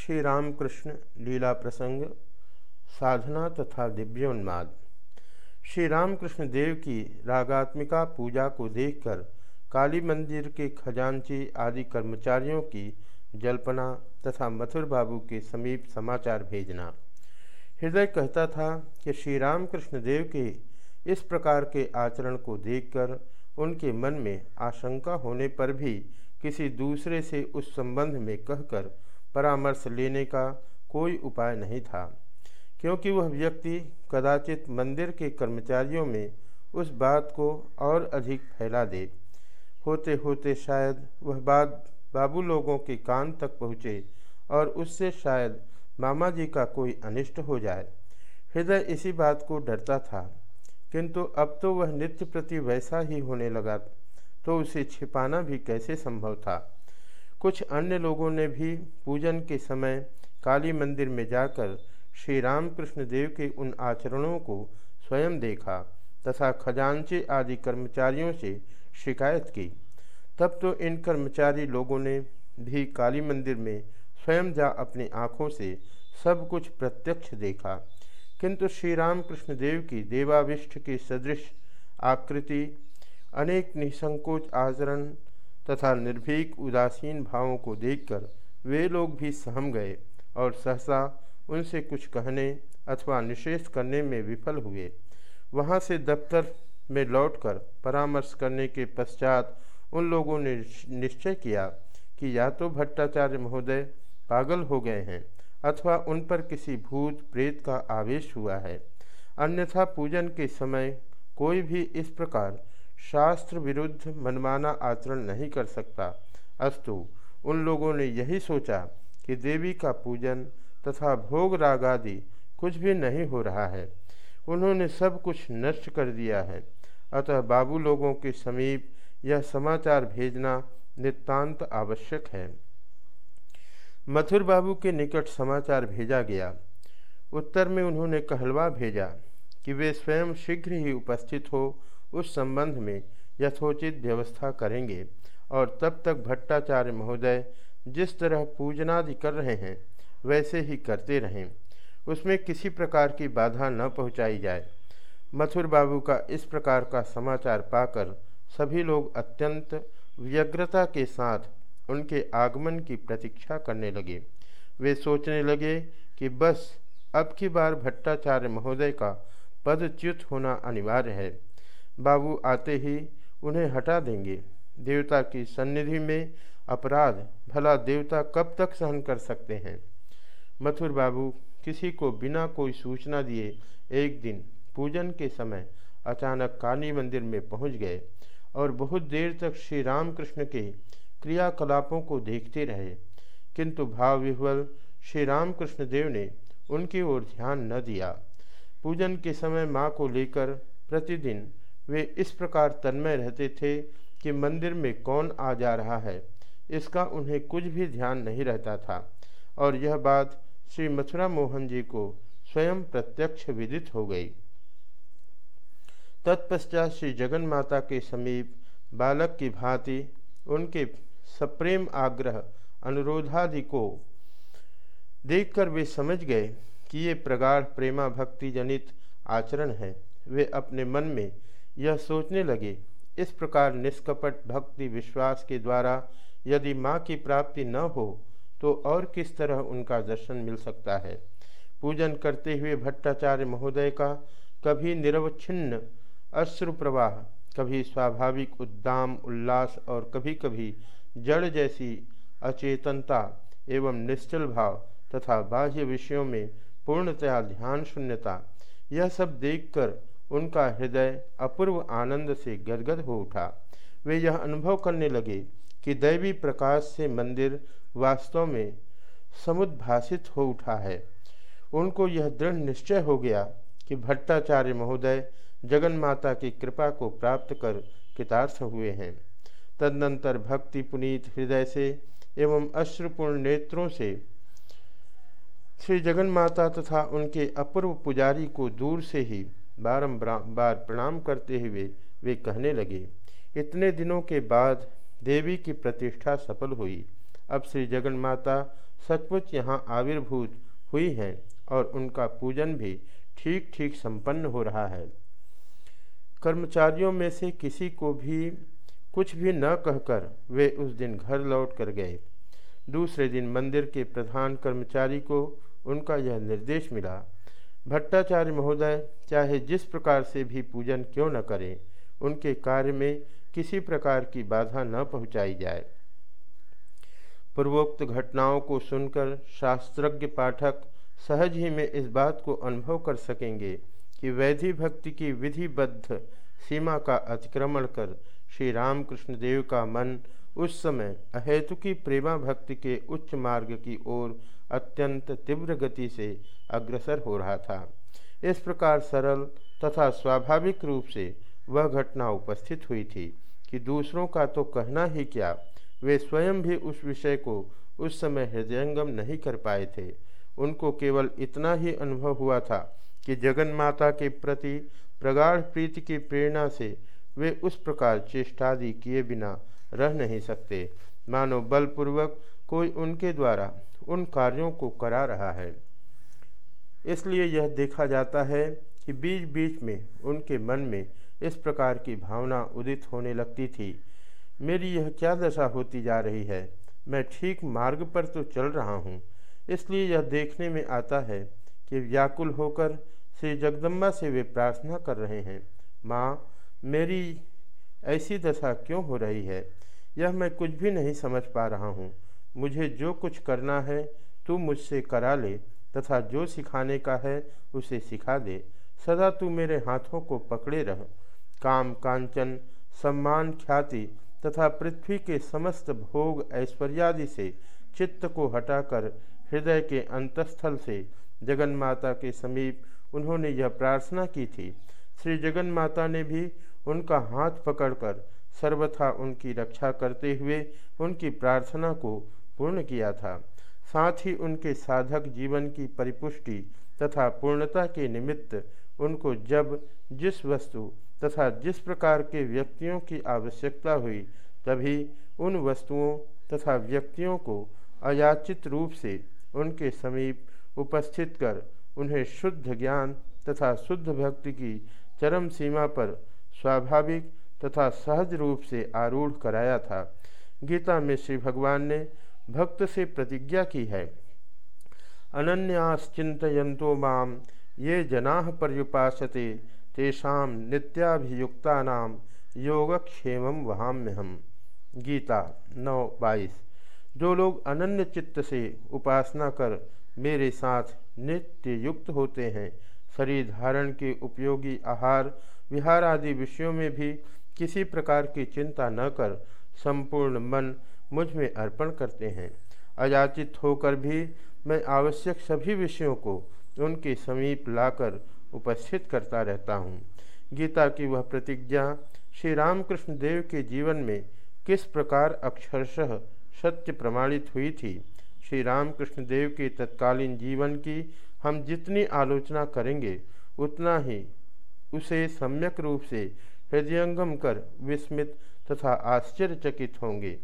श्री रामकृष्ण लीला प्रसंग, साधना तथा दिव्योन्माद। श्री रामकृष्ण देव की रागात्मिका पूजा को देखकर काली मंदिर के खजांची आदि कर्मचारियों की जल्पना तथा मथुर बाबू के समीप समाचार भेजना। हृदय कहता था कि श्री रामकृष्ण देव के इस प्रकार के आचरण को देखकर उनके मन में आशंका होने पर भी किसी दूसरे से उस संबंध में कहकर परामर्श लेने का कोई उपाय नहीं था, क्योंकि वह व्यक्ति कदाचित मंदिर के कर्मचारियों में उस बात को और अधिक फैला दे। होते होते शायद वह बात बाबू लोगों के कान तक पहुँचे और उससे शायद मामा जी का कोई अनिष्ट हो जाए। हृदय इसी बात को डरता था, किंतु अब तो वह नित्य प्रति वैसा ही होने लगा तो उसे छिपाना भी कैसे संभव था? कुछ अन्य लोगों ने भी पूजन के समय काली मंदिर में जाकर श्री रामकृष्ण देव के उन आचरणों को स्वयं देखा तथा खजांचे आदि कर्मचारियों से शिकायत की। तब तो इन कर्मचारी लोगों ने भी काली मंदिर में स्वयं जा अपनी आँखों से सब कुछ प्रत्यक्ष देखा। किंतु श्री रामकृष्ण देव की देवाविष्ट के सदृश आकृति, अनेक निसंकोच आचरण तथा निर्भीक उदासीन भावों को देखकर वे लोग भी सहम गए और सहसा उनसे कुछ कहने अथवा निषेध करने में विफल हुए। वहाँ से दफ्तर में लौटकर परामर्श करने के पश्चात उन लोगों ने निश्चय किया कि या तो भट्टाचार्य महोदय पागल हो गए हैं अथवा उन पर किसी भूत प्रेत का आवेश हुआ है। अन्यथा पूजन के समय कोई भी इस प्रकार शास्त्र विरुद्ध मनमाना आचरण नहीं कर सकता। अस्तु, उन लोगों ने यही सोचा कि देवी का पूजन तथा भोग राग आदि कुछ भी नहीं हो रहा है। उन्होंने सब कुछ नष्ट कर दिया है। अतः बाबू लोगों के समीप यह समाचार भेजना नितांत आवश्यक है। मथुर बाबू के निकट समाचार भेजा गया। उत्तर में उन्होंने कहलवा भेजा कि वे स्वयं शीघ्र ही उपस्थित हो उस संबंध में यथोचित व्यवस्था करेंगे और तब तक भट्टाचार्य महोदय जिस तरह पूजनादि कर रहे हैं, वैसे ही करते रहें। उसमें किसी प्रकार की बाधा न पहुंचाई जाए। मथुर बाबू का इस प्रकार का समाचार पाकर सभी लोग अत्यंत व्यग्रता के साथ उनके आगमन की प्रतीक्षा करने लगे। वे सोचने लगे कि बस अब की बार भट्टाचार्य महोदय का पदच्युत होना अनिवार्य है। बाबू आते ही उन्हें हटा देंगे। देवता की सन्निधि में अपराध भला देवता कब तक सहन कर सकते हैं? मथुर बाबू किसी को बिना कोई सूचना दिए एक दिन पूजन के समय अचानक काली मंदिर में पहुँच गए और बहुत देर तक श्री रामकृष्ण के क्रियाकलापों को देखते रहे। किंतु भाव विह्वल श्री रामकृष्ण देव ने उनकी ओर ध्यान न दिया। पूजन के समय माँ को लेकर प्रतिदिन वे इस प्रकार तन्मय रहते थे कि मंदिर में कौन आ जा रहा है, इसका उन्हें कुछ भी ध्यान नहीं रहता था। और यह बात श्री मथुरा मोहन जी को स्वयं प्रत्यक्ष विदित हो गई। तत्पश्चात श्री जगन माता के समीप बालक की भांति उनके सप्रेम आग्रह, अनुरोधादि को देखकर वे समझ गए कि ये प्रगाढ़ प्रेमा भक्ति जनित आचरण है। वे अपने मन में यह सोचने लगे, इस प्रकार निष्कपट भक्ति विश्वास के द्वारा यदि माँ की प्राप्ति न हो तो और किस तरह उनका दर्शन मिल सकता है? पूजन करते हुए भट्टाचार्य महोदय का कभी निरवच्छिन्न अश्रु प्रवाह, कभी स्वाभाविक उद्दाम, उल्लास और कभी कभी जड़ जैसी अचेतनता एवं निश्चल भाव तथा बाह्य विषयों में पूर्णतया ध्यान शून्यता यह सब देखकर उनका हृदय अपूर्व आनंद से गदगद हो उठा। वे यह अनुभव करने लगे कि दैवी प्रकाश से मंदिर वास्तव में समुद्भाषित हो उठा है। उनको यह दृढ़ निश्चय हो गया कि भट्टाचार्य महोदय जगन माता की कृपा को प्राप्त कर कृतार्थ हुए हैं। तदनंतर भक्ति पुनीत हृदय से एवं अश्रुपूर्ण नेत्रों से श्री जगन माता तथा उनके अपूर्व पुजारी को दूर से ही बारंबार प्रणाम करते हुए वे कहने लगे, इतने दिनों के बाद देवी की प्रतिष्ठा सफल हुई। अब श्री जगन माता सचमुच यहाँ आविर्भूत हुई हैं और उनका पूजन भी ठीक ठीक संपन्न हो रहा है। कर्मचारियों में से किसी को भी कुछ भी न कहकर वे उस दिन घर लौट कर गए। दूसरे दिन मंदिर के प्रधान कर्मचारी को उनका यह निर्देश मिला भट्टाचार्य महोदय, चाहे जिस प्रकार से भी पूजन क्यों न करें, उनके कार्य में किसी प्रकार की बाधा न पहुंचाई जाए। पूर्वोक्त घटनाओं को सुनकर शास्त्रज्ञ पाठक सहज ही में इस बात को अनुभव कर सकेंगे कि वैधि भक्ति की विधिबद्ध सीमा का अतिक्रमण कर श्री रामकृष्ण देव का मन उस समय अहेतुकी प्रेमा भक्ति के उच्च मार्ग की ओर अत्यंत तीव्र गति से अग्रसर हो रहा था। इस प्रकार सरल तथा स्वाभाविक रूप से वह घटना उपस्थित हुई थी कि दूसरों का तो कहना ही क्या, वे स्वयं भी उस विषय को उस समय हृदयंगम नहीं कर पाए थे। उनको केवल इतना ही अनुभव हुआ था कि जगन माता के प्रति प्रगाढ़ प्रीति की प्रेरणा से वे उस प्रकार चेष्टादि किए बिना रह नहीं सकते। मानो बलपूर्वक कोई उनके द्वारा उन कार्यों को करा रहा है। इसलिए यह देखा जाता है कि बीच बीच में उनके मन में इस प्रकार की भावना उदित होने लगती थी। मेरी यह क्या दशा होती जा रही है? मैं ठीक मार्ग पर तो चल रहा हूँ। इसलिए यह देखने में आता है कि व्याकुल होकर श्री जगदम्बा से वे प्रार्थना कर रहे हैं, माँ, मेरी ऐसी दशा क्यों हो रही है? यह मैं कुछ भी नहीं समझ पा रहा हूँ। मुझे जो कुछ करना है, तू मुझसे करा ले, तथा जो सिखाने का है, उसे सिखा दे। सदा तू मेरे हाथों को पकड़े रह। काम, कांचन, सम्मान, ख्याति तथा पृथ्वी के समस्त भोग ऐश्वर्यादि से चित्त को हटाकर हृदय के अंतस्थल से जगन माता के समीप उन्होंने यह प्रार्थना की थी। श्री जगन माता ने भी उनका हाथ पकड़कर सर्वथा उनकी रक्षा करते हुए उनकी प्रार्थना को पूर्ण किया था। साथ ही उनके साधक जीवन की परिपुष्टि तथा पूर्णता के निमित्त उनको जब जिस वस्तु तथा जिस प्रकार के व्यक्तियों की आवश्यकता हुई, तभी उन वस्तुओं तथा व्यक्तियों को अयाचित रूप से उनके समीप उपस्थित कर उन्हें शुद्ध ज्ञान तथा शुद्ध भक्ति की चरम सीमा पर स्वाभाविक तथा सहज रूप से आरूढ़ कराया था। गीता में श्री भगवान ने भक्त से प्रतिज्ञा की है। अनन्याश्चिंतो माम, ये जना पर्युपासते, तेषा नित्याभियुक्ता योगक्षेम वहाम्य हम गीता नौ बाईस। जो लोग अनन्य चित्त से उपासना कर मेरे साथ नित्य युक्त होते हैं, शरीर धारण के उपयोगी आहार, विहार आदि विषयों में भी किसी प्रकार की चिंता न कर, संपूर्ण मन मुझमें अर्पण करते हैं। अयाचित होकर भी मैं आवश्यक सभी विषयों को उनके समीप लाकर उपस्थित करता रहता हूँ। गीता की वह प्रतिज्ञा श्री रामकृष्ण देव के जीवन में किस प्रकार अक्षरशः सत्य प्रमाणित हुई थी श्री रामकृष्ण देव के तत्कालीन जीवन की हम जितनी आलोचना करेंगे, उतना ही उसे सम्यक रूप से हृदयंगम कर विस्मित तथा आश्चर्यचकित होंगे।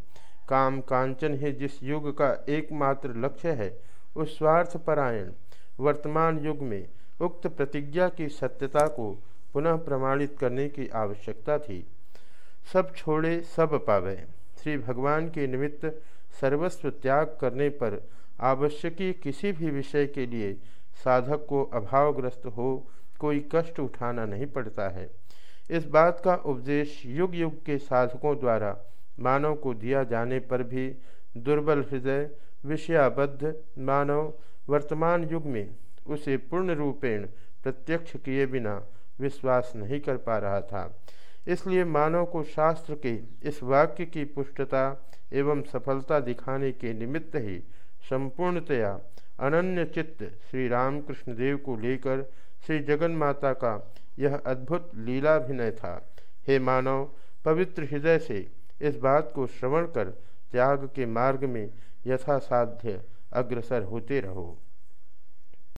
काम कांचन ही जिस युग का एकमात्र लक्ष्य है, उस स्वार्थपरायण वर्तमान युग में उक्त प्रतिज्ञा की सत्यता को पुनः प्रमाणित करने की आवश्यकता थी। सब छोड़े, सब पावे। श्री भगवान के निमित्त सर्वस्व त्याग करने पर आवश्यकी किसी भी विषय के लिए साधक को अभावग्रस्त हो, कोई कष्ट उठाना नहीं पड़ता है। इस बात का उपदेश युग युग के साधकों द्वारा मानव को दिया जाने पर भी दुर्बल हृदय विषयाबद्ध मानव वर्तमान युग में उसे पूर्ण रूपेण प्रत्यक्ष किए बिना विश्वास नहीं कर पा रहा था। इसलिए मानव को शास्त्र के इस वाक्य की पुष्टता एवं सफलता दिखाने के निमित्त ही संपूर्णतया अनन्य चित्त श्री रामकृष्ण देव को लेकर श्री जगन का यह अद्भुत लीलाभिनय था। हे मानव, पवित्र हृदय से इस बात को श्रवण कर त्याग के मार्ग में यथासाध्य अग्रसर होते रहो।